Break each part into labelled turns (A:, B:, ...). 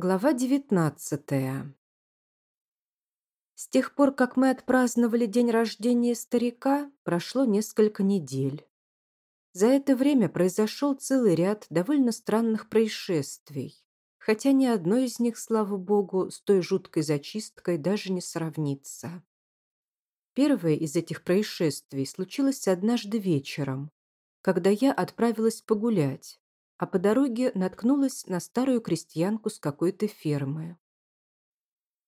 A: Глава девятнадцатая. С тех пор, как мы отпраздновали день рождения старика, прошло несколько недель. За это время произошел целый ряд довольно странных происшествий, хотя ни одно из них, слава богу, с той жуткой зачисткой даже не сравнится. Первое из этих происшествий случилось однажды вечером, когда я отправилась погулять, а по дороге наткнулась на старую крестьянку с какой-то фермы.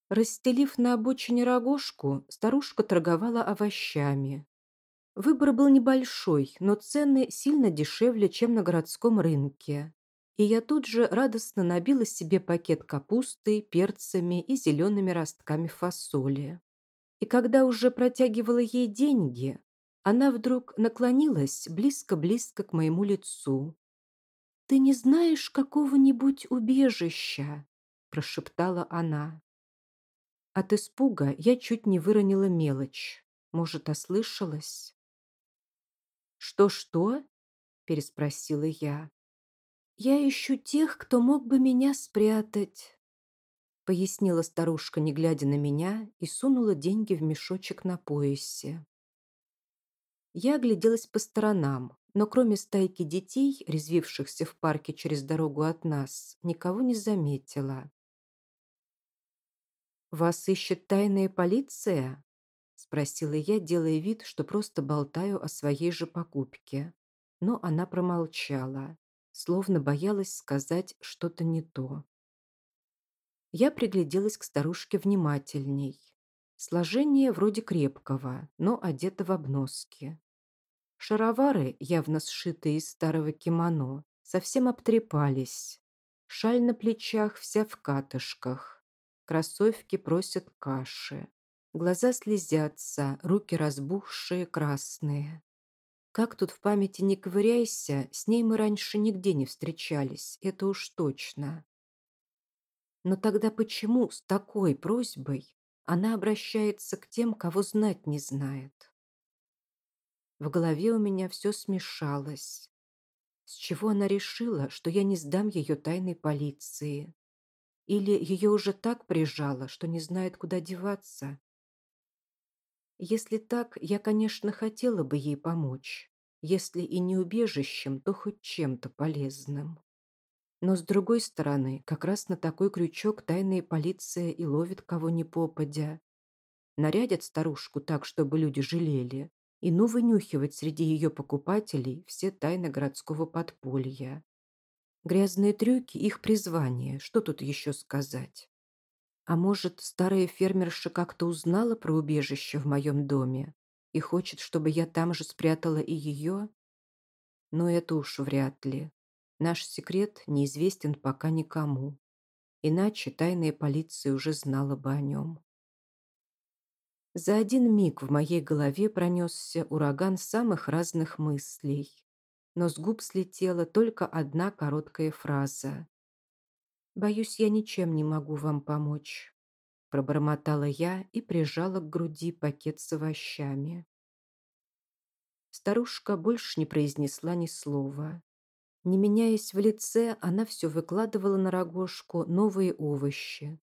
A: Расстелив на обочине рогожку, старушка торговала овощами. Выбор был небольшой, но цены сильно дешевле, чем на городском рынке. И я тут же радостно набила себе пакет капусты, перцами и зелеными ростками фасоли. И когда уже протягивала ей деньги, она вдруг наклонилась близко-близко к моему лицу «Ты не знаешь какого-нибудь убежища?» – прошептала она. От испуга я чуть не выронила мелочь. Может, ослышалась? «Что-что?» – переспросила я. «Я ищу тех, кто мог бы меня спрятать», – пояснила старушка, не глядя на меня, и сунула деньги в мешочек на поясе. Я огляделась по сторонам, но кроме стайки детей, резвившихся в парке через дорогу от нас, никого не заметила. «Вас ищет тайная полиция?» – спросила я, делая вид, что просто болтаю о своей же покупке. Но она промолчала, словно боялась сказать что-то не то. Я пригляделась к старушке внимательней. Сложение вроде крепкого, но одето в обноски. Шаровары, явно сшитые из старого кимоно, совсем обтрепались. Шаль на плечах вся в катышках. Кроссовки просят каши. Глаза слезятся, руки разбухшие, красные. Как тут в памяти не ковыряйся, с ней мы раньше нигде не встречались, это уж точно. Но тогда почему с такой просьбой она обращается к тем, кого знать не знает? В голове у меня все смешалось. С чего она решила, что я не сдам ее тайной полиции? Или ее уже так прижало, что не знает, куда деваться? Если так, я, конечно, хотела бы ей помочь. Если и не убежищем, то хоть чем-то полезным. Но с другой стороны, как раз на такой крючок тайная полиция и ловит кого ни попадя. Нарядят старушку так, чтобы люди жалели, и ну вынюхивать среди ее покупателей все тайны городского подполья. Грязные трюки – их призвание, что тут еще сказать? А может, старая фермерша как-то узнала про убежище в моем доме и хочет, чтобы я там же спрятала и ее? Но это уж вряд ли. Наш секрет неизвестен пока никому. Иначе тайная полиция уже знала бы о нем. За один миг в моей голове пронесся ураган самых разных мыслей. Но с губ слетела только одна короткая фраза. «Боюсь, я ничем не могу вам помочь», – пробормотала я и прижала к груди пакет с овощами. Старушка больше не произнесла ни слова. Не меняясь в лице, она все выкладывала на рогожку новые овощи,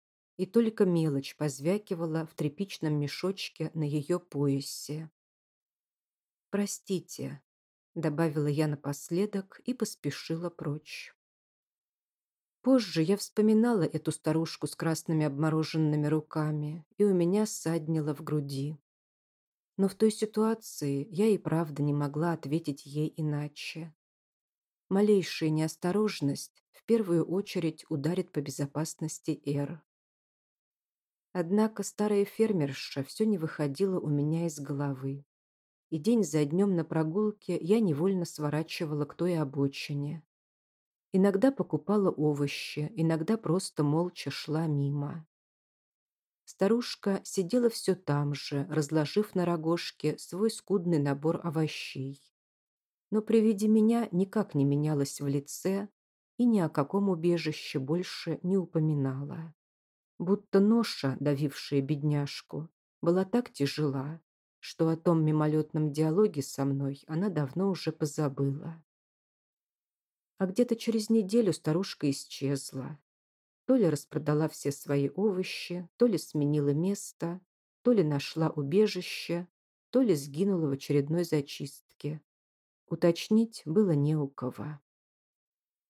A: и только мелочь позвякивала в тряпичном мешочке на ее поясе. «Простите», — добавила я напоследок и поспешила прочь. Позже я вспоминала эту старушку с красными обмороженными руками, и у меня ссаднило в груди. Но в той ситуации я и правда не могла ответить ей иначе. Малейшая неосторожность в первую очередь ударит по безопасности Эр. Однако старая фермерша все не выходила у меня из головы. И день за днем на прогулке я невольно сворачивала к той обочине. Иногда покупала овощи, иногда просто молча шла мимо. Старушка сидела все там же, разложив на рогожке свой скудный набор овощей. Но при виде меня никак не менялась в лице и ни о каком убежище больше не упоминала будто ноша, давившая бедняжку, была так тяжела, что о том мимолетном диалоге со мной она давно уже позабыла. А где-то через неделю старушка исчезла. То ли распродала все свои овощи, то ли сменила место, то ли нашла убежище, то ли сгинула в очередной зачистке. Уточнить было не у кого.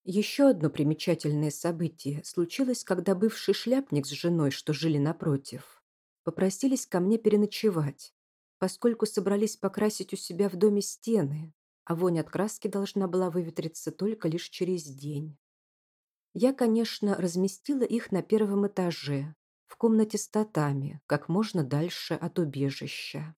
A: Еще одно примечательное событие случилось, когда бывший шляпник с женой, что жили напротив, попросились ко мне переночевать, поскольку собрались покрасить у себя в доме стены, а вонь от краски должна была выветриться только лишь через день. Я, конечно, разместила их на первом этаже, в комнате с татами, как можно дальше от убежища.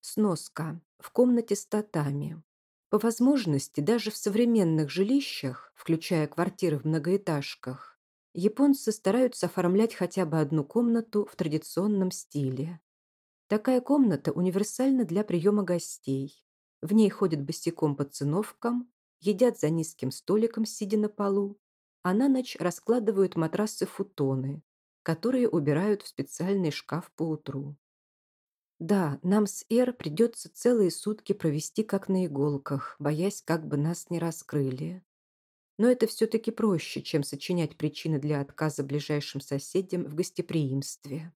A: Сноска. В комнате с татами. По возможности, даже в современных жилищах, включая квартиры в многоэтажках, японцы стараются оформлять хотя бы одну комнату в традиционном стиле. Такая комната универсальна для приема гостей. В ней ходят босиком по циновкам, едят за низким столиком, сидя на полу, а на ночь раскладывают матрасы-футоны, которые убирают в специальный шкаф по утру. Да, нам с Эр придется целые сутки провести как на иголках, боясь, как бы нас не раскрыли. Но это все-таки проще, чем сочинять причины для отказа ближайшим соседям в гостеприимстве.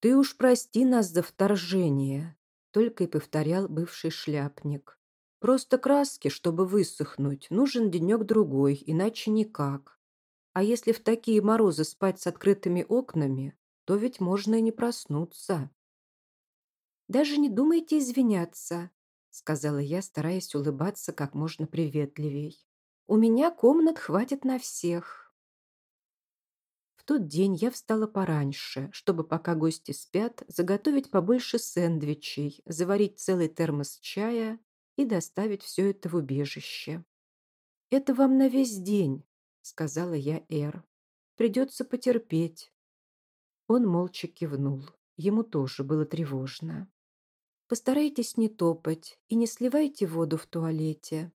A: «Ты уж прости нас за вторжение», — только и повторял бывший шляпник. Просто краски, чтобы высохнуть, нужен денек-другой, иначе никак. А если в такие морозы спать с открытыми окнами, то ведь можно и не проснуться. «Даже не думайте извиняться», — сказала я, стараясь улыбаться как можно приветливей. «У меня комнат хватит на всех». В тот день я встала пораньше, чтобы, пока гости спят, заготовить побольше сэндвичей, заварить целый термос чая и доставить все это в убежище. «Это вам на весь день», — сказала я Эр. «Придется потерпеть». Он молча кивнул. Ему тоже было тревожно. «Постарайтесь не топать и не сливайте воду в туалете»,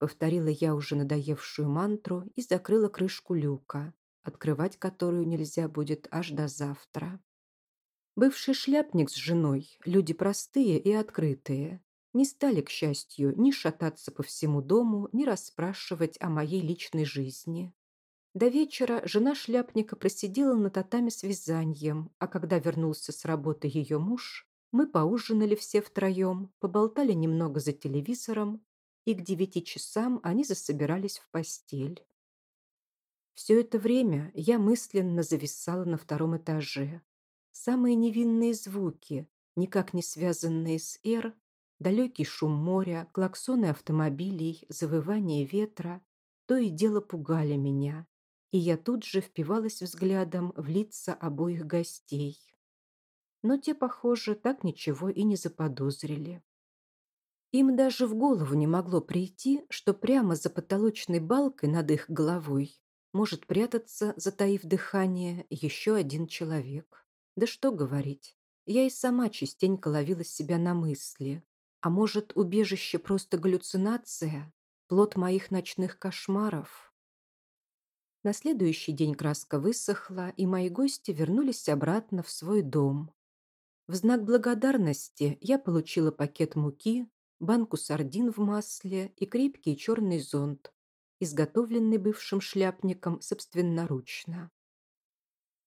A: Повторила я уже надоевшую мантру и закрыла крышку люка, открывать которую нельзя будет аж до завтра. Бывший шляпник с женой, люди простые и открытые, не стали, к счастью, ни шататься по всему дому, ни расспрашивать о моей личной жизни. До вечера жена шляпника просидела на татаме с вязанием, а когда вернулся с работы ее муж, мы поужинали все втроем, поболтали немного за телевизором, и к девяти часам они засобирались в постель. Все это время я мысленно зависала на втором этаже. Самые невинные звуки, никак не связанные с Эр, Далекий шум моря, клаксоны автомобилей, завывание ветра то и дело пугали меня, и я тут же впивалась взглядом в лица обоих гостей. Но те, похоже, так ничего и не заподозрили. Им даже в голову не могло прийти, что прямо за потолочной балкой над их головой может прятаться, затаив дыхание, еще один человек. Да что говорить, я и сама частенько ловила себя на мысли, а может, убежище просто галлюцинация, плод моих ночных кошмаров? На следующий день краска высохла, и мои гости вернулись обратно в свой дом. В знак благодарности я получила пакет муки, банку сардин в масле и крепкий черный зонт, изготовленный бывшим шляпником собственноручно.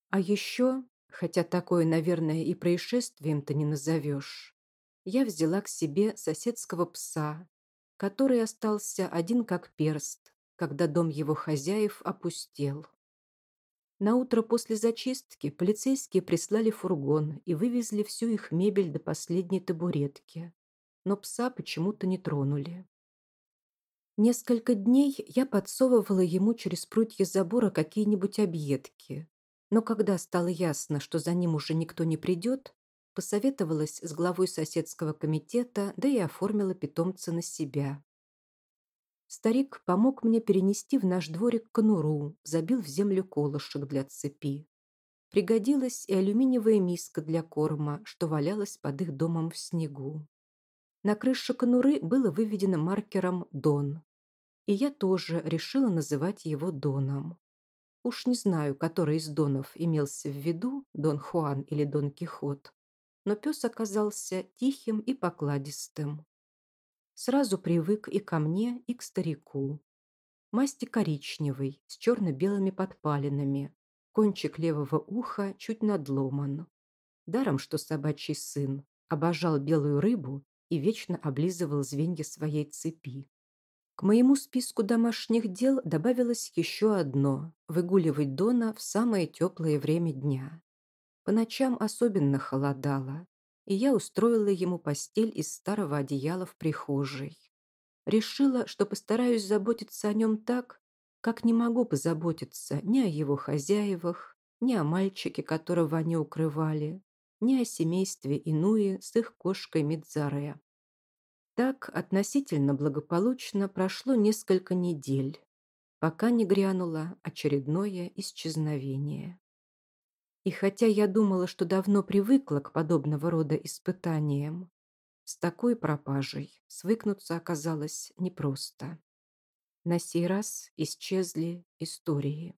A: А еще, хотя такое, наверное, и происшествием-то не назовешь, я взяла к себе соседского пса, который остался один как перст, когда дом его хозяев опустел. На утро после зачистки полицейские прислали фургон и вывезли всю их мебель до последней табуретки, но пса почему-то не тронули. Несколько дней я подсовывала ему через прутья забора какие-нибудь объедки, но когда стало ясно, что за ним уже никто не придет, посоветовалась с главой соседского комитета, да и оформила питомца на себя. Старик помог мне перенести в наш дворик конуру, забил в землю колышек для цепи. Пригодилась и алюминиевая миска для корма, что валялась под их домом в снегу. На крыше конуры было выведено маркером «Дон», и я тоже решила называть его Доном. Уж не знаю, который из Донов имелся в виду, Дон Хуан или Дон Кихот, но пес оказался тихим и покладистым. Сразу привык и ко мне, и к старику. Масти коричневый, с черно-белыми подпалинами. Кончик левого уха чуть надломан. Даром, что собачий сын, обожал белую рыбу и вечно облизывал звенья своей цепи. К моему списку домашних дел добавилось еще одно – выгуливать Дона в самое теплое время дня. По ночам особенно холодало, и я устроила ему постель из старого одеяла в прихожей. Решила, что постараюсь заботиться о нем так, как не могу позаботиться ни о его хозяевах, ни о мальчике, которого они укрывали, ни о семействе Инуи с их кошкой Мидзаре. Так относительно благополучно прошло несколько недель, пока не грянуло очередное исчезновение. И хотя я думала, что давно привыкла к подобного рода испытаниям, с такой пропажей свыкнуться оказалось непросто. На сей раз исчезли истории.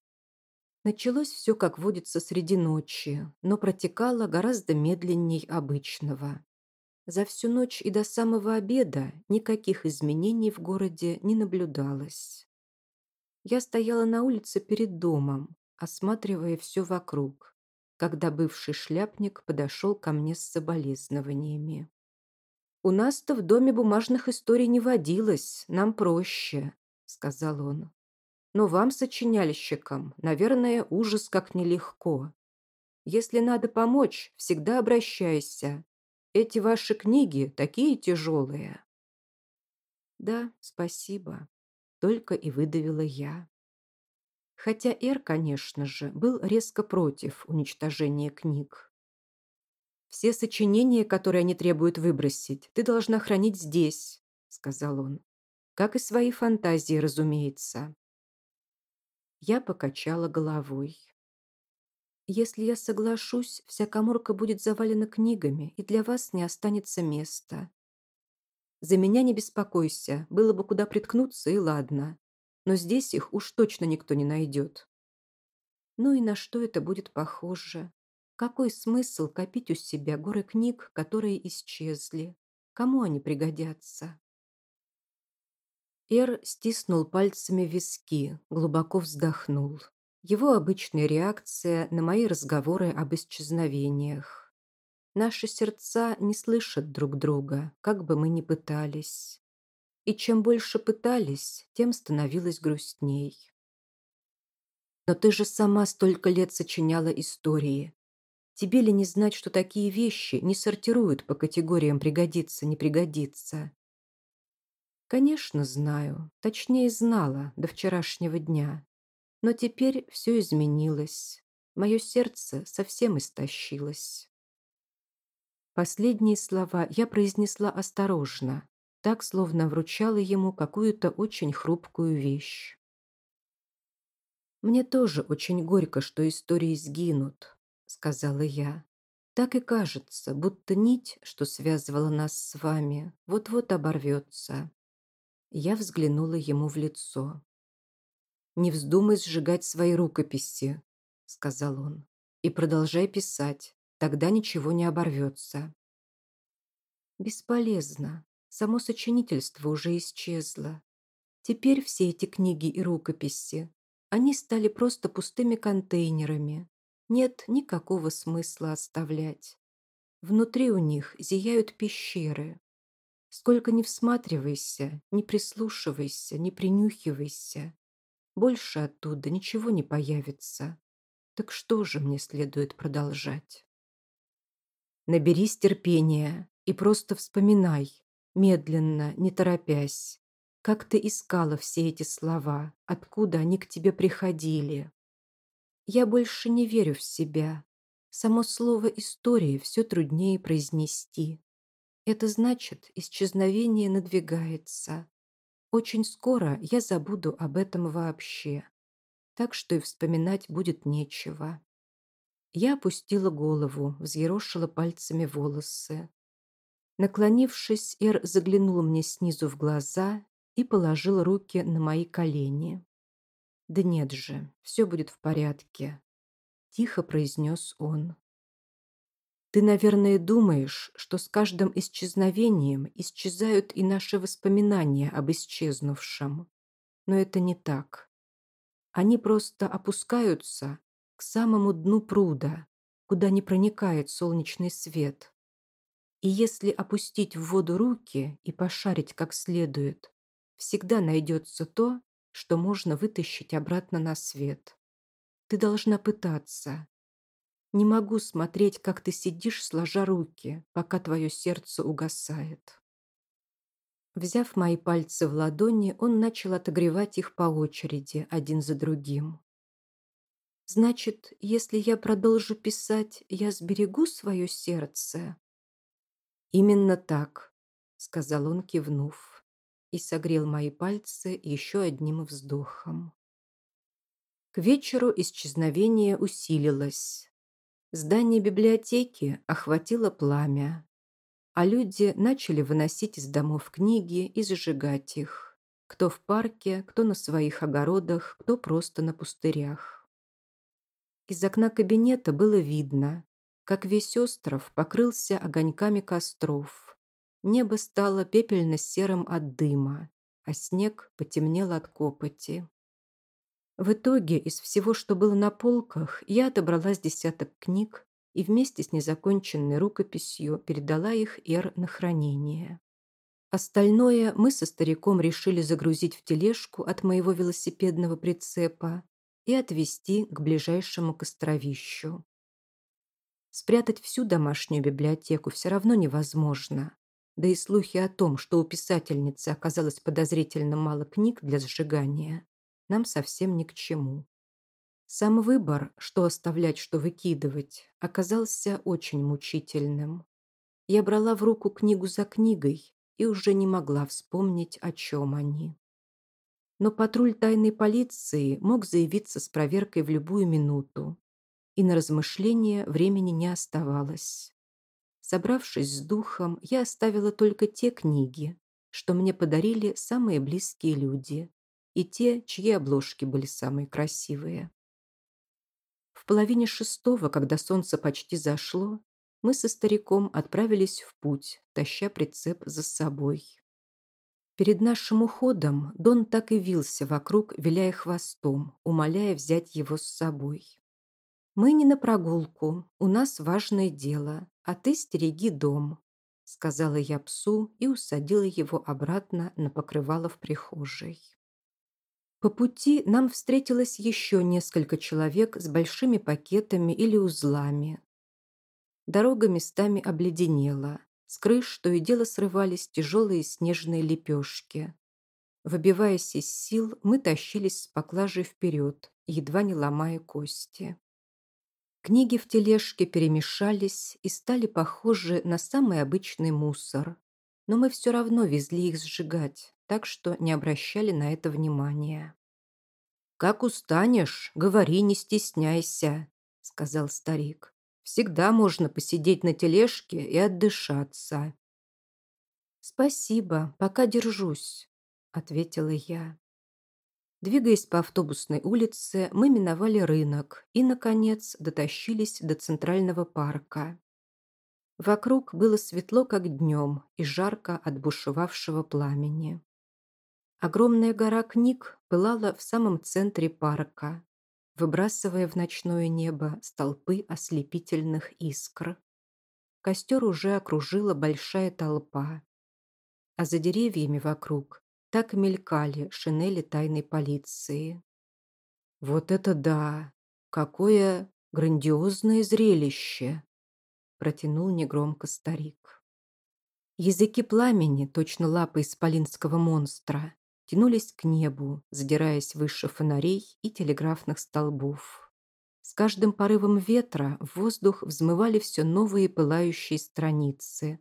A: Началось все, как водится, среди ночи, но протекало гораздо медленней обычного. За всю ночь и до самого обеда никаких изменений в городе не наблюдалось. Я стояла на улице перед домом, осматривая все вокруг, когда бывший шляпник подошел ко мне с соболезнованиями. «У нас-то в доме бумажных историй не водилось, нам проще», — сказал он. «Но вам, сочиняльщикам, наверное, ужас как нелегко. Если надо помочь, всегда обращайся. Эти ваши книги такие тяжелые». «Да, спасибо», — только и выдавила я. Хотя Эр, конечно же, был резко против уничтожения книг. «Все сочинения, которые они требуют выбросить, ты должна хранить здесь», — сказал он. «Как и свои фантазии, разумеется». Я покачала головой. «Если я соглашусь, вся коморка будет завалена книгами, и для вас не останется места. За меня не беспокойся, было бы куда приткнуться, и ладно. Но здесь их уж точно никто не найдет». Ну и на что это будет похоже? Какой смысл копить у себя горы книг, которые исчезли? Кому они пригодятся? Эр стиснул пальцами виски, глубоко вздохнул. Его обычная реакция на мои разговоры об исчезновениях. Наши сердца не слышат друг друга, как бы мы ни пытались. И чем больше пытались, тем становилось грустней. Но ты же сама столько лет сочиняла истории. Тебе ли не знать, что такие вещи не сортируют по категориям «пригодится», «не пригодится»? Конечно, знаю. Точнее, знала до вчерашнего дня. Но теперь все изменилось. Мое сердце совсем истощилось. Последние слова я произнесла осторожно, так, словно вручала ему какую-то очень хрупкую вещь. Мне тоже очень горько, что истории сгинут, — сказала я. «Так и кажется, будто нить, что связывала нас с вами, вот-вот оборвется». Я взглянула ему в лицо. «Не вздумай сжигать свои рукописи», — сказал он. «И продолжай писать, тогда ничего не оборвется». «Бесполезно. Само сочинительство уже исчезло. Теперь все эти книги и рукописи, они стали просто пустыми контейнерами, нет никакого смысла оставлять. Внутри у них зияют пещеры. Сколько ни всматривайся, ни прислушивайся, ни принюхивайся, больше оттуда ничего не появится. Так что же мне следует продолжать? Наберись терпения и просто вспоминай, медленно, не торопясь, как ты искала все эти слова, откуда они к тебе приходили. Я больше не верю в себя. Само слово «история» все труднее произнести. Это значит, исчезновение надвигается. Очень скоро я забуду об этом вообще. Так что и вспоминать будет нечего. Я опустила голову, взъерошила пальцами волосы. Наклонившись, Эр заглянул мне снизу в глаза и положил руки на мои колени. «Да нет же, все будет в порядке», – тихо произнес он. «Ты, наверное, думаешь, что с каждым исчезновением исчезают и наши воспоминания об исчезнувшем. но это не так. Они просто опускаются к самому дну пруда, куда не проникает солнечный свет. И если опустить в воду руки и пошарить как следует, всегда найдется то, что можно вытащить обратно на свет. Ты должна пытаться. Не могу смотреть, как ты сидишь, сложа руки, пока твое сердце угасает. Взяв мои пальцы в ладони, он начал отогревать их по очереди, один за другим. «Значит, если я продолжу писать, я сберегу свое сердце?» «Именно так», — сказал он, кивнув, и согрел мои пальцы еще одним вздохом. К вечеру исчезновение усилилось. Здание библиотеки охватило пламя, а люди начали выносить из домов книги и зажигать их. Кто в парке, кто на своих огородах, кто просто на пустырях. Из окна кабинета было видно, как весь остров покрылся огоньками костров. Небо стало пепельно-серым от дыма, а снег потемнел от копоти. В итоге из всего, что было на полках, я отобрала с десяток книг и вместе с незаконченной рукописью передала их Эр на хранение. Остальное мы со стариком решили загрузить в тележку от моего велосипедного прицепа и отвезти к ближайшему костровищу. Спрятать всю домашнюю библиотеку все равно невозможно, да и слухи о том, что у писательницы оказалось подозрительно мало книг для сжигания, нам совсем ни к чему. Сам выбор, что оставлять, что выкидывать, оказался очень мучительным. Я брала в руку книгу за книгой и уже не могла вспомнить, о чем они. Но патруль тайной полиции мог заявиться с проверкой в любую минуту, и на размышления времени не оставалось. Собравшись с духом, я оставила только те книги, что мне подарили самые близкие люди, и те, чьи обложки были самые красивые. В половине шестого, когда солнце почти зашло, мы со стариком отправились в путь, таща прицеп за собой. Перед нашим уходом Дон так и вился вокруг, виляя хвостом, умоляя взять его с собой. «Мы не на прогулку, у нас важное дело, а ты стереги дом», сказала я псу и усадила его обратно на покрывало в прихожей. По пути нам встретилось еще несколько человек с большими пакетами или узлами. Дорога местами обледенела. С крыш то и дело срывались тяжелые снежные лепешки. Выбиваясь из сил, мы тащились с поклажей вперед, едва не ломая кости. Книги в тележке перемешались и стали похожи на самый обычный мусор. Но мы все равно везли их сжигать, так что не обращали на это внимания. «Как устанешь, говори, не стесняйся», — сказал старик. «Всегда можно посидеть на тележке и отдышаться». «Спасибо, пока держусь», — ответила я. Двигаясь по автобусной улице, мы миновали рынок и, наконец, дотащились до Центрального парка. Вокруг было светло, как днем, и жарко от бушевавшего пламени. Огромная гора книг пылала в самом центре парка, выбрасывая в ночное небо столпы ослепительных искр. Костер уже окружила большая толпа, а за деревьями вокруг так мелькали шинели тайной полиции. «Вот это да! Какое грандиозное зрелище!» протянул негромко старик. Языки пламени, точно лапы исполинского монстра, тянулись к небу, задираясь выше фонарей и телеграфных столбов. С каждым порывом ветра в воздух взмывали все новые пылающие страницы,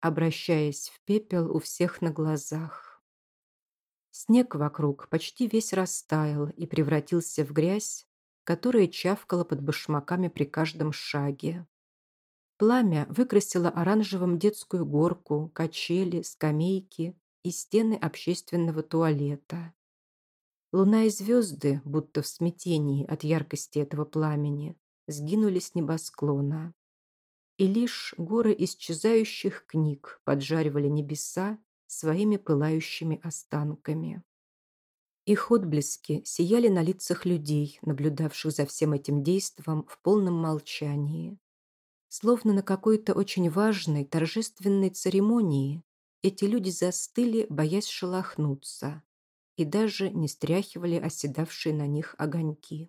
A: обращаясь в пепел у всех на глазах. Снег вокруг почти весь растаял и превратился в грязь, которая чавкала под башмаками при каждом шаге. Пламя выкрасило оранжевым детскую горку, качели, скамейки и стены общественного туалета. Луна и звезды, будто в смятении от яркости этого пламени, сгинули с небосклона. И лишь горы исчезающих книг поджаривали небеса своими пылающими останками. Их отблески сияли на лицах людей, наблюдавших за всем этим действом в полном молчании. Словно на какой-то очень важной, торжественной церемонии эти люди застыли, боясь шелохнуться, и даже не стряхивали оседавшие на них огоньки.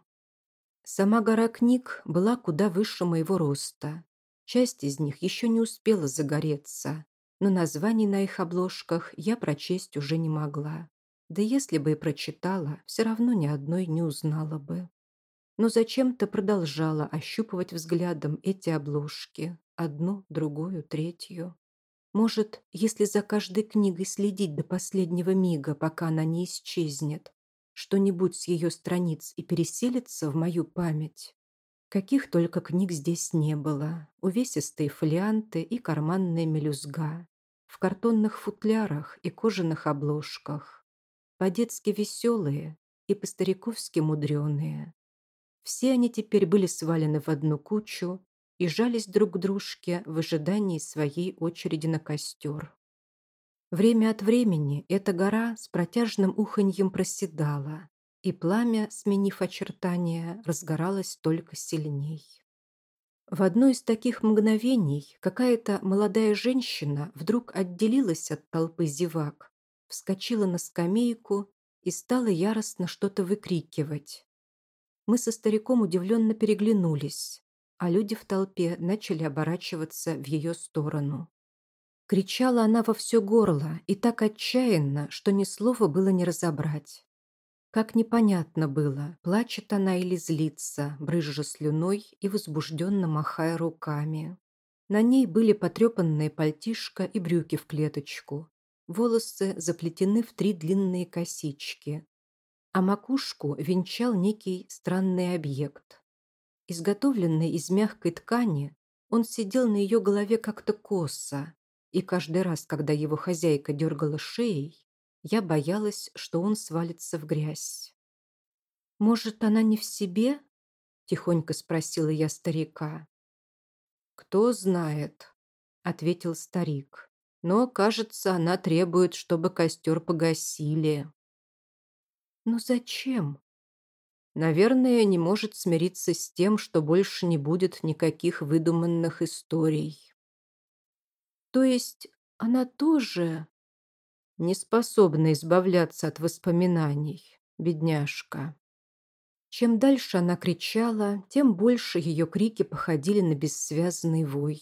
A: Сама гора книг была куда выше моего роста. Часть из них еще не успела загореться, но названий на их обложках я прочесть уже не могла. Да если бы и прочитала, все равно ни одной не узнала бы. Но зачем-то продолжала ощупывать взглядом эти обложки. Одну, другую, третью. Может, если за каждой книгой следить до последнего мига, пока она не исчезнет, что-нибудь с ее страниц и переселится в мою память. Каких только книг здесь не было. Увесистые фолианты и карманная мелюзга. В картонных футлярах и кожаных обложках. По-детски веселые и по-стариковски мудреные. Все они теперь были свалены в одну кучу и жались друг к дружке в ожидании своей очереди на костер. Время от времени эта гора с протяжным уханьем проседала, и пламя, сменив очертания, разгоралось только сильней. В одно из таких мгновений какая-то молодая женщина вдруг отделилась от толпы зевак, вскочила на скамейку и стала яростно что-то выкрикивать. Мы со стариком удивленно переглянулись, а люди в толпе начали оборачиваться в ее сторону. Кричала она во все горло и так отчаянно, что ни слова было не разобрать. Как непонятно было, плачет она или злится, брызжа слюной и возбужденно махая руками. На ней были потрепанные пальтишко и брюки в клеточку. Волосы заплетены в три длинные косички. А макушку венчал некий странный объект. Изготовленный из мягкой ткани, он сидел на ее голове как-то косо, и каждый раз, когда его хозяйка дергала шеей, я боялась, что он свалится в грязь. «Может, она не в себе?» – тихонько спросила я старика. «Кто знает», – ответил старик. «Но, кажется, она требует, чтобы костер погасили». «Но зачем?» «Наверное, не может смириться с тем, что больше не будет никаких выдуманных историй». То есть она тоже не способна избавляться от воспоминаний, бедняжка. Чем дальше она кричала, тем больше ее крики походили на бессвязный вой.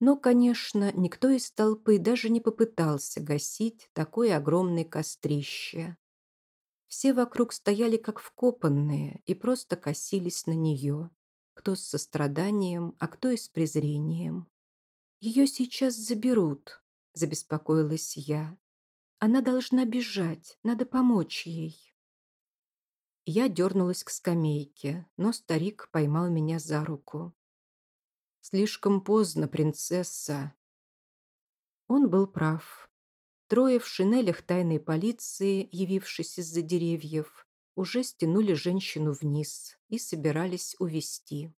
A: Но, конечно, никто из толпы даже не попытался гасить такое огромное кострище. Все вокруг стояли как вкопанные и просто косились на нее, кто с состраданием, а кто и с презрением. «Ее сейчас заберут», – забеспокоилась я. «Она должна бежать, надо помочь ей». Я дернулась к скамейке, но старик поймал меня за руку. «Слишком поздно, принцесса». Он был прав. Трое в шинелях тайной полиции, явившись из-за деревьев, уже стянули женщину вниз и собирались увести.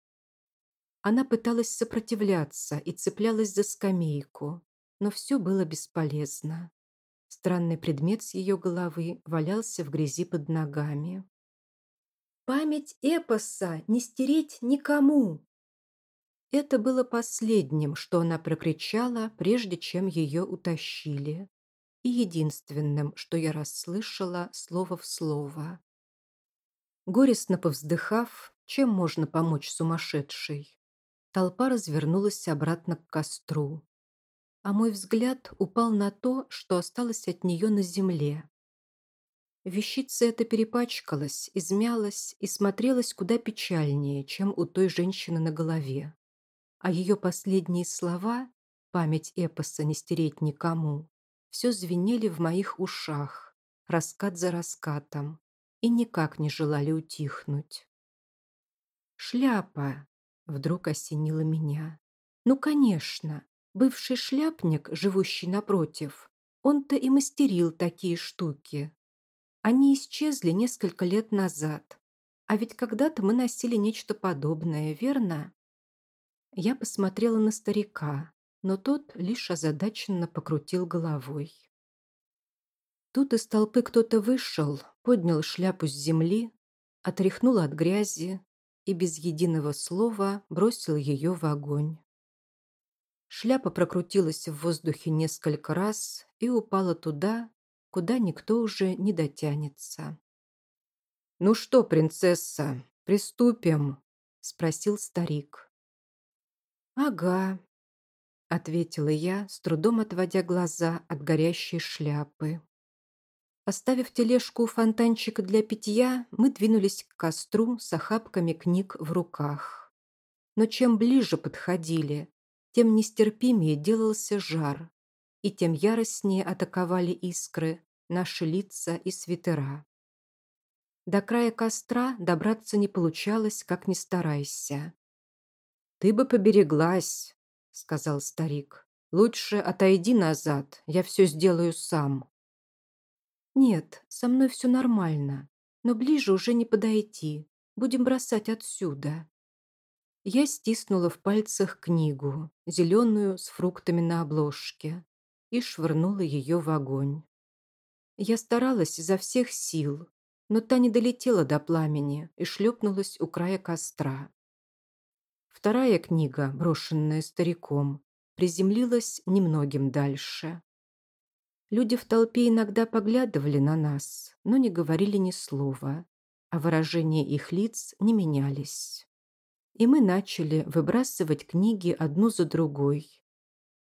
A: Она пыталась сопротивляться и цеплялась за скамейку, но все было бесполезно. Странный предмет с ее головы валялся в грязи под ногами. «Память эпоса не стереть никому!» Это было последним, что она прокричала, прежде чем ее утащили, и единственным, что я расслышала слово в слово. Горестно повздыхав, чем можно помочь сумасшедшей, Толпа развернулась обратно к костру. А мой взгляд упал на то, что осталось от нее на земле. Вещица эта перепачкалась, измялась и смотрелась куда печальнее, чем у той женщины на голове. А ее последние слова «память эпоса не стереть никому» все звенели в моих ушах, раскат за раскатом, и никак не желали утихнуть. «Шляпа!» Вдруг осенило меня. Ну, конечно, бывший шляпник, живущий напротив, он-то и мастерил такие штуки. Они исчезли несколько лет назад. А ведь когда-то мы носили нечто подобное, верно? Я посмотрела на старика, но тот лишь озадаченно покрутил головой. Тут из толпы кто-то вышел, поднял шляпу с земли, отряхнул от грязи и без единого слова бросил ее в огонь. Шляпа прокрутилась в воздухе несколько раз и упала туда, куда никто уже не дотянется. «Ну что, принцесса, приступим?» – спросил старик. «Ага», – ответила я, с трудом отводя глаза от горящей шляпы. Оставив тележку у фонтанчика для питья, мы двинулись к костру с охапками книг в руках. Но чем ближе подходили, тем нестерпимее делался жар, и тем яростнее атаковали искры наши лица и свитера. До края костра добраться не получалось, как ни старайся. «Ты бы побереглась», — сказал старик. «Лучше отойди назад, я все сделаю сам». «Нет, со мной все нормально, но ближе уже не подойти. Будем бросать отсюда». Я стиснула в пальцах книгу, зеленую с фруктами на обложке, и швырнула ее в огонь. Я старалась изо всех сил, но та не долетела до пламени и шлепнулась у края костра. Вторая книга, брошенная стариком, приземлилась немногим дальше. Люди в толпе иногда поглядывали на нас, но не говорили ни слова, а выражения их лиц не менялись и мы начали выбрасывать книги одну за другой,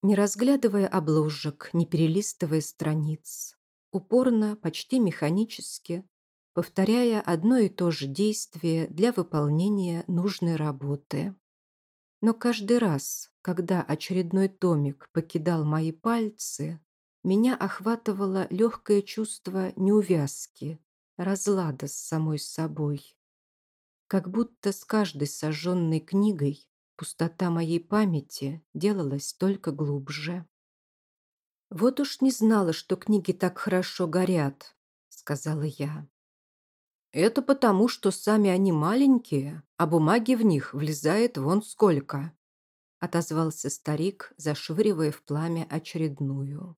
A: не разглядывая обложек, не перелистывая страниц, упорно, почти механически, повторяя одно и то же действие для выполнения нужной работы. Но каждый раз, когда очередной томик покидал мои пальцы, меня охватывало легкое чувство неувязки, разлада с самой собой. Как будто с каждой сожженной книгой пустота моей памяти делалась только глубже. «Вот уж не знала, что книги так хорошо горят», — сказала я. «Это потому, что сами они маленькие, а бумаги в них влезает вон сколько», — отозвался старик, зашвыривая в пламя очередную.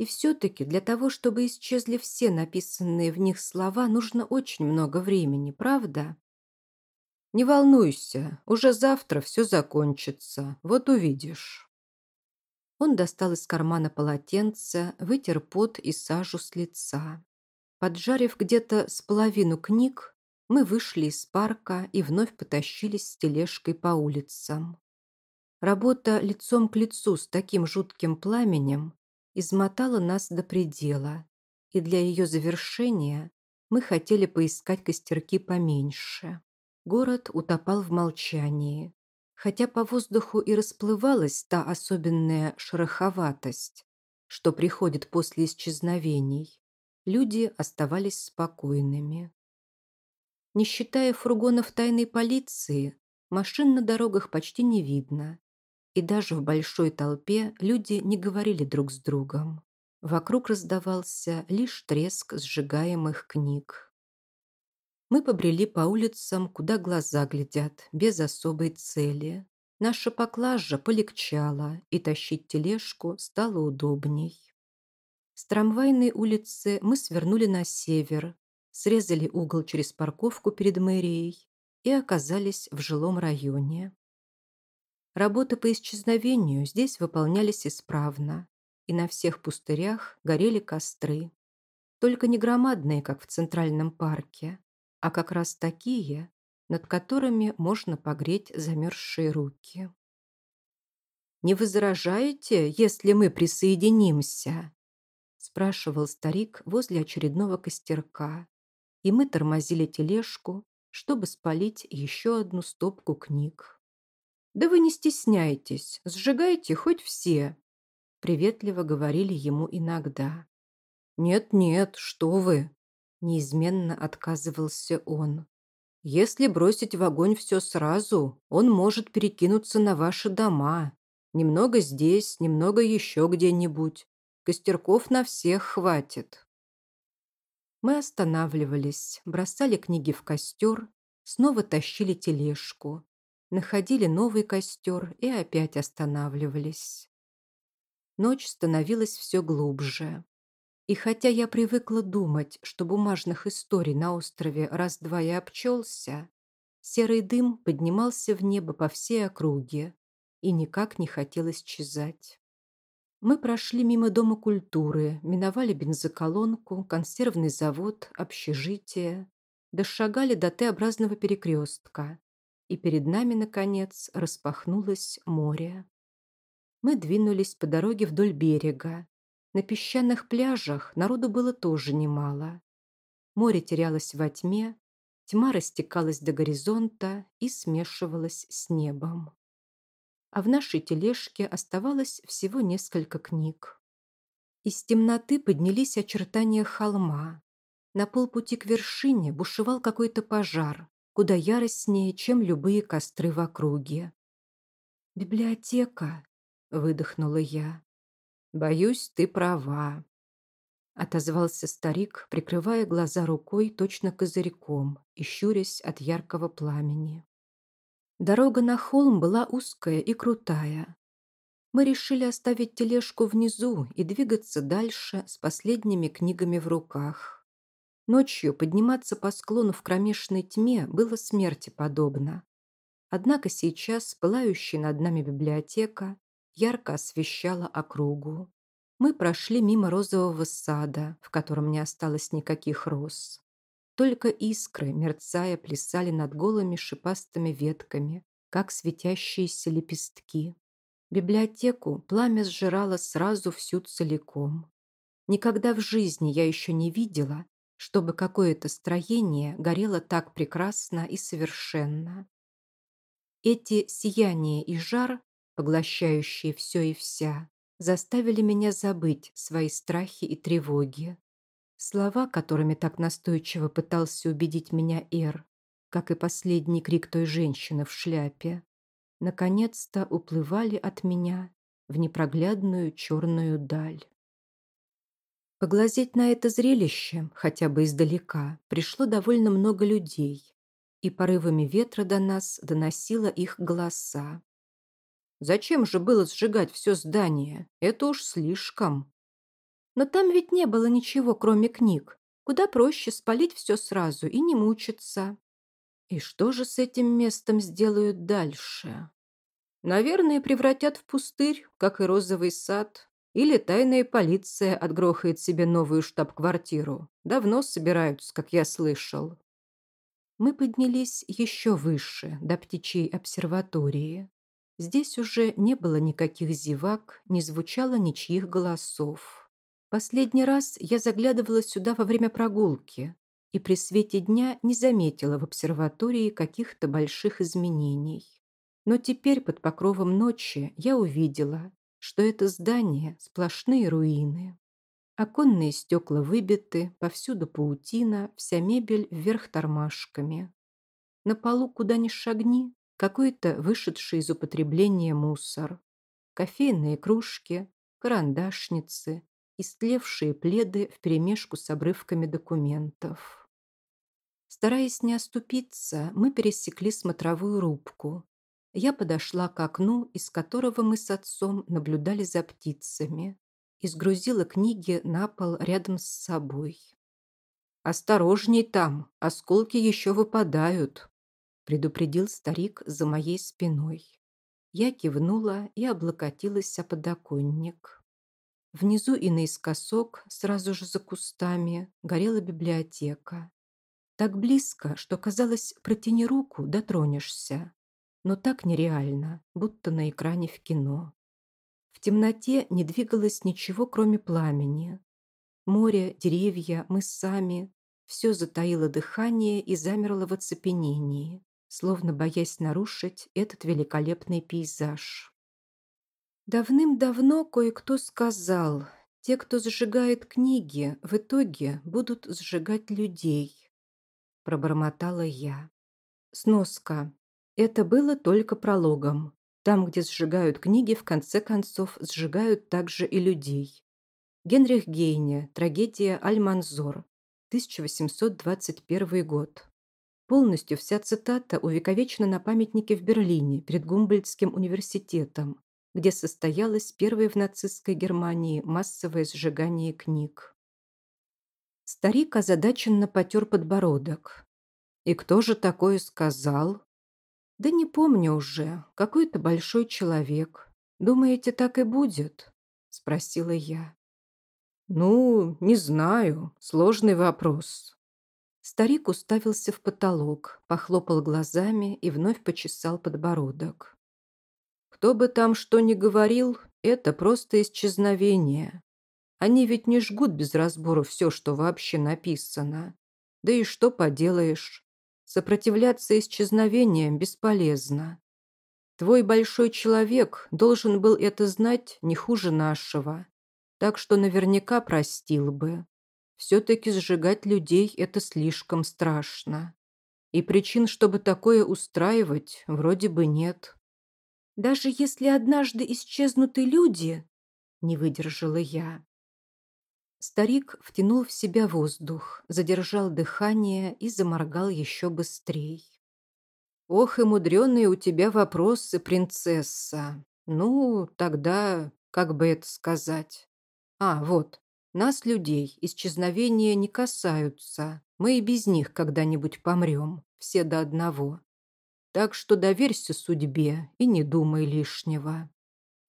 A: И все-таки для того, чтобы исчезли все написанные в них слова, нужно очень много времени, правда? Не волнуйся, уже завтра все закончится, вот увидишь. Он достал из кармана полотенце, вытер пот и сажу с лица. Поджарив где-то с половину книг, мы вышли из парка и вновь потащились с тележкой по улицам. Работа лицом к лицу с таким жутким пламенем измотала нас до предела, и для ее завершения мы хотели поискать костерки поменьше. Город утопал в молчании, хотя по воздуху и расплывалась та особенная шероховатость, что приходит после исчезновений. Люди оставались спокойными. Не считая фургонов тайной полиции, машин на дорогах почти не видно, и даже в большой толпе люди не говорили друг с другом. Вокруг раздавался лишь треск сжигаемых книг. Мы побрели по улицам, куда глаза глядят, без особой цели. Наша поклажа полегчала, и тащить тележку стало удобней. С трамвайной улицы мы свернули на север, срезали угол через парковку перед мэрией и оказались в жилом районе. Работы по исчезновению здесь выполнялись исправно, и на всех пустырях горели костры. Только не громадные, как в Центральном парке, а как раз такие, над которыми можно погреть замерзшие руки. «Не возражаете, если мы присоединимся?» спрашивал старик возле очередного костерка, и мы тормозили тележку, чтобы спалить еще одну стопку книг. «Да вы не стесняйтесь, сжигайте хоть все», — приветливо говорили ему иногда. «Нет-нет, что вы!» — неизменно отказывался он. «Если бросить в огонь все сразу, он может перекинуться на ваши дома. Немного здесь, немного еще где-нибудь. Костерков на всех хватит». Мы останавливались, бросали книги в костер, снова тащили тележку, находили новый костер и опять останавливались. Ночь становилась все глубже. И хотя я привыкла думать, что бумажных историй на острове раз-два и обчелся, серый дым поднимался в небо по всей округе и никак не хотел исчезать. Мы прошли мимо Дома культуры, миновали бензоколонку, консервный завод, общежитие, дошагали до Т-образного перекрестка, и перед нами, наконец, распахнулось море. Мы двинулись по дороге вдоль берега, на песчаных пляжах народу было тоже немало. Море терялось во тьме, тьма растекалась до горизонта и смешивалась с небом. А в нашей тележке оставалось всего несколько книг. Из темноты поднялись очертания холма. На полпути к вершине бушевал какой-то пожар, куда яростнее, чем любые костры в округе. «Библиотека», — выдохнула я. «Боюсь, ты права», — отозвался старик, прикрывая глаза рукой точно козырьком и щурясь от яркого пламени. Дорога на холм была узкая и крутая. Мы решили оставить тележку внизу и двигаться дальше с последними книгами в руках. Ночью подниматься по склону в кромешной тьме было смерти подобно. Однако сейчас пылающая над нами библиотека ярко освещала округу. Мы прошли мимо розового сада, в котором не осталось никаких роз. Только искры, мерцая, плясали над голыми шипастыми ветками, как светящиеся лепестки. Библиотеку пламя сжирало сразу всю целиком. Никогда в жизни я еще не видела, чтобы какое-то строение горело так прекрасно и совершенно. Эти сияние и жар поглощающие все и вся, заставили меня забыть свои страхи и тревоги. Слова, которыми так настойчиво пытался убедить меня Эр, как и последний крик той женщины в шляпе, наконец-то уплывали от меня в непроглядную черную даль. Поглазеть на это зрелище, хотя бы издалека, пришло довольно много людей, и порывами ветра до нас доносило их голоса. Зачем же было сжигать все здание? Это уж слишком. Но там ведь не было ничего, кроме книг. Куда проще спалить все сразу и не мучиться. И что же с этим местом сделают дальше? Наверное, превратят в пустырь, как и розовый сад. Или тайная полиция отгрохает себе новую штаб-квартиру. Давно собираются, как я слышал. Мы поднялись еще выше, до птичьей обсерватории. Здесь уже не было никаких зевак, не звучало ничьих голосов. Последний раз я заглядывала сюда во время прогулки и при свете дня не заметила в обсерватории каких-то больших изменений. Но теперь под покровом ночи я увидела, что это здание – сплошные руины. Оконные стекла выбиты, повсюду паутина, вся мебель вверх тормашками. На полу куда ни шагни, какой-то вышедший из употребления мусор, кофейные кружки, карандашницы, истлевшие пледы вперемешку с обрывками документов. Стараясь не оступиться, мы пересекли смотровую рубку. Я подошла к окну, из которого мы с отцом наблюдали за птицами, и сгрузила книги на пол рядом с собой. «Осторожней там, осколки еще выпадают», предупредил старик за моей спиной. Я кивнула и облокотилась о подоконник. Внизу и наискосок, сразу же за кустами, горела библиотека. Так близко, что казалось, протяни руку, дотронешься. Но так нереально, будто на экране в кино. В темноте не двигалось ничего, кроме пламени. Море, деревья, мы сами – все затаило дыхание и замерло в оцепенении словно боясь нарушить этот великолепный пейзаж. Давным-давно кое-кто сказал, те, кто сжигает книги, в итоге будут сжигать людей. Пробормотала я. Сноска. Это было только прологом. Там, где сжигают книги, в конце концов сжигают также и людей. Генрих Гейне. Трагедия Аль-Манзор. 1821 год. Полностью вся цитата увековечена на памятнике в Берлине перед Гумбольдтским университетом, где состоялось первое в нацистской Германии массовое сжигание книг. Старик озадаченно потер подбородок. «И кто же такое сказал?» «Да не помню уже. Какой-то большой человек. Думаете, так и будет?» Спросила я. «Ну, не знаю. Сложный вопрос». Старик уставился в потолок, похлопал глазами и вновь почесал подбородок. «Кто бы там что ни говорил, это просто исчезновение. Они ведь не жгут без разбора все, что вообще написано. Да и что поделаешь, сопротивляться исчезновениям бесполезно. Твой большой человек должен был это знать не хуже нашего, так что наверняка простил бы. Все-таки сжигать людей – это слишком страшно. И причин, чтобы такое устраивать, вроде бы нет. Даже если однажды исчезнут и люди, не выдержала я. Старик втянул в себя воздух, задержал дыхание и заморгал еще быстрей. «Ох и мудреные у тебя вопросы, принцесса. Ну, тогда, как бы это сказать? А, вот, нас, людей, исчезновения не касаются. Мы и без них когда-нибудь помрем, все до одного. Так что доверься судьбе и не думай лишнего».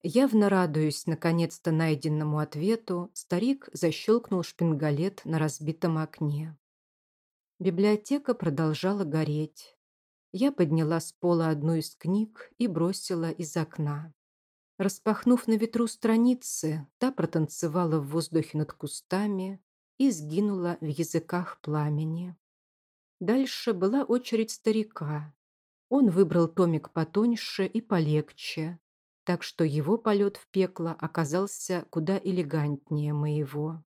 A: Явно радуясь наконец-то найденному ответу, старик защелкнул шпингалет на разбитом окне. Библиотека продолжала гореть. Я подняла с пола одну из книг и бросила из окна. Распахнув на ветру страницы, та протанцевала в воздухе над кустами и сгинула в языках пламени. Дальше была очередь старика. Он выбрал томик потоньше и полегче, так что его полет в пекло оказался куда элегантнее моего.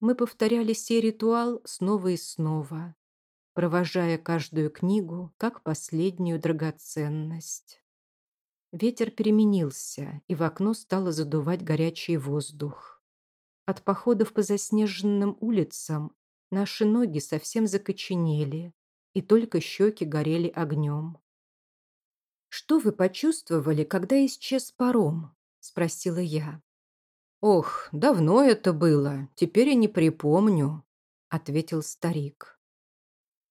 A: Мы повторяли сей ритуал снова и снова, провожая каждую книгу как последнюю драгоценность. Ветер переменился, и в окно стало задувать горячий воздух. От походов по заснеженным улицам наши ноги совсем закоченели, и только щеки горели огнем. «Что вы почувствовали, когда исчез паром?» – спросила я. «Ох, давно это было, теперь я не припомню», – ответил старик.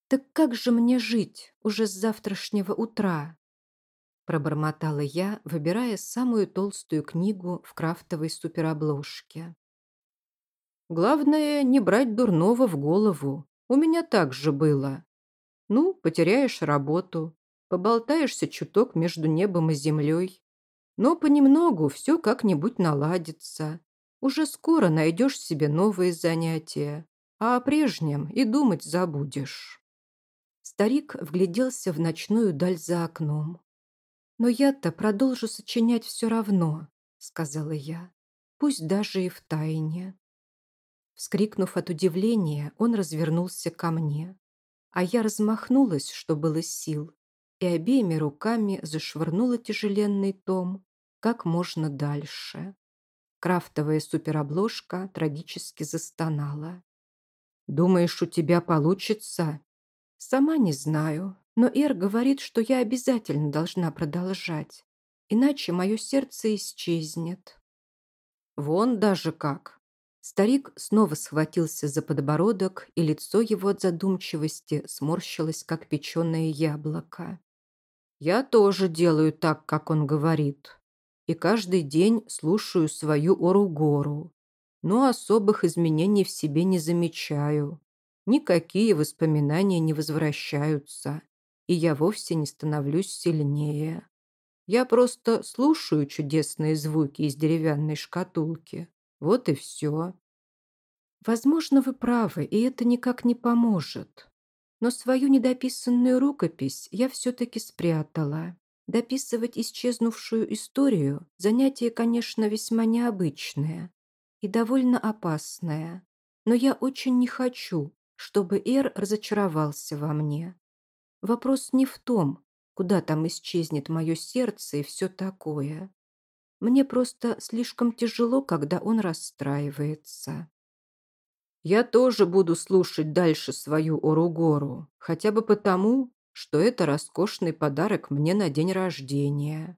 A: «Так как же мне жить уже с завтрашнего утра?» Пробормотала я, выбирая самую толстую книгу в крафтовой суперобложке. «Главное, не брать дурного в голову. У меня так же было. Ну, потеряешь работу, поболтаешься чуток между небом и землей. Но понемногу все как-нибудь наладится. Уже скоро найдешь себе новые занятия, а о прежнем и думать забудешь. Старик вгляделся в ночную даль за окном. «Но я-то продолжу сочинять все равно», — сказала я, «пусть даже и в тайне». Вскрикнув от удивления, он развернулся ко мне, а я размахнулась, что было сил, и обеими руками зашвырнула тяжеленный том как можно дальше. Крафтовая суперобложка трагически застонала. «Думаешь, у тебя получится?» «Сама не знаю, но Эр говорит, что я обязательно должна продолжать, иначе мое сердце исчезнет». «Вон даже как!» Старик снова схватился за подбородок, и лицо его от задумчивости сморщилось, как печеное яблоко. Я тоже делаю так, как он говорит. И каждый день слушаю свою Ору-гору. Но особых изменений в себе не замечаю. Никакие воспоминания не возвращаются. И я вовсе не становлюсь сильнее. Я просто слушаю чудесные звуки из деревянной шкатулки. Вот и все. Возможно, вы правы, и это никак не поможет. Но свою недописанную рукопись я все-таки спрятала. Дописывать исчезнувшую историю – занятие, конечно, весьма необычное и довольно опасное. Но я очень не хочу, чтобы Эр разочаровался во мне. Вопрос не в том, куда там исчезнет мое сердце и все такое. Мне просто слишком тяжело, когда он расстраивается. Я тоже буду слушать дальше свою Оругору, хотя бы потому, что это роскошный подарок мне на день рождения»,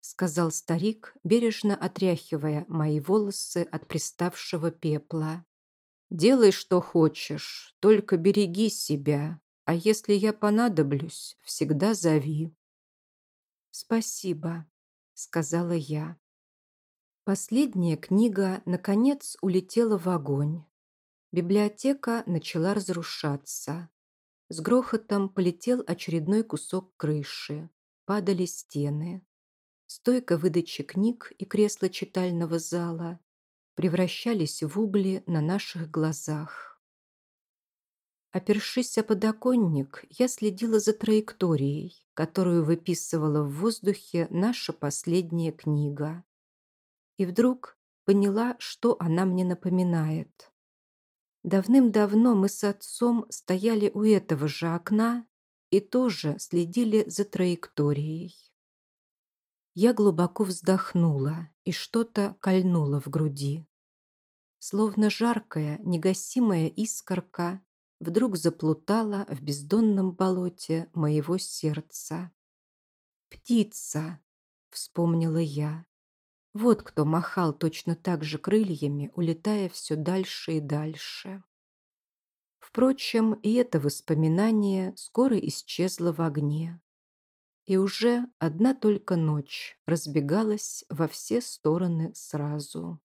A: сказал старик, бережно отряхивая мои волосы от приставшего пепла. Делай, что хочешь, только береги себя, а если я понадоблюсь, всегда зови». «Спасибо», — сказала я. Последняя книга, наконец, улетела в огонь. Библиотека начала разрушаться. С грохотом полетел очередной кусок крыши. Падали стены. Стойка выдачи книг и кресло читального зала превращались в угли на наших глазах. Опершись о подоконник, я следила за траекторией, которую выписывала в воздухе наша последняя книга и вдруг поняла, что она мне напоминает. Давным-давно мы с отцом стояли у этого же окна и тоже следили за траекторией. Я глубоко вздохнула, и что-то кольнуло в груди. Словно жаркая, негасимая искорка вдруг заплутала в бездонном болоте моего сердца. «Птица!» — вспомнила я. Вот кто махал точно так же крыльями, улетая все дальше и дальше. Впрочем, и это воспоминание скоро исчезло в огне. И уже одна только ночь разбегалась во все стороны сразу.